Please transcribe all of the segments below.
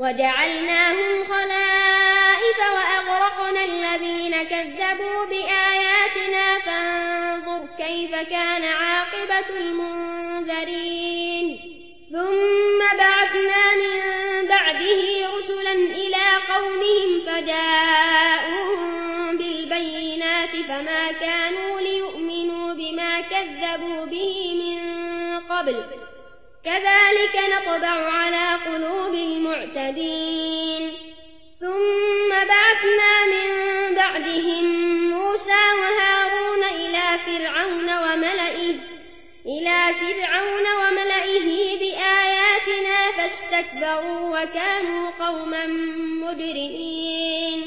وجعلناهم خلائف وأغرقنا الذين كذبوا بآياتنا فانظر كيف كان عاقبة المنذرين. ثم بعثنا من بعده رسلا إلى قومهم فجاءوهم بالبينات فما كانوا ليؤمنوا بما كذبوا به من قبل. كذلك نطبع على قلوب المعتدين. ثم بعثنا من بعدهم موسى وهارون إلى فرعون وملئه إلى فرعون وملئه بآياتنا فاستكبروا وكانوا قوما مجرمين.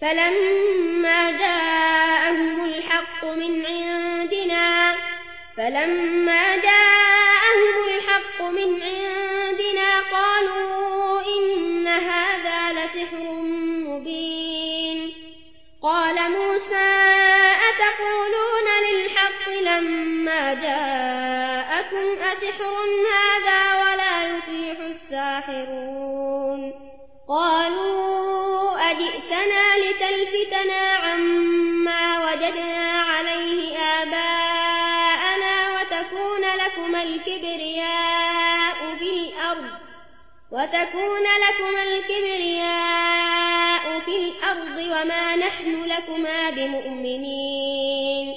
فلما جاءهم الحق من عندنا فلما جاءهم الحق من عندنا قال موسى أتقولون للحق لما جاءكم أسحر هذا ولا يفيح الساحرون قالوا أجئتنا لتلفتنا عما وجدنا عليه آباءنا وتكون لكم الكبرياء وتكون لكم الكبرياء في الأرض وما نحن لكما بمؤمنين.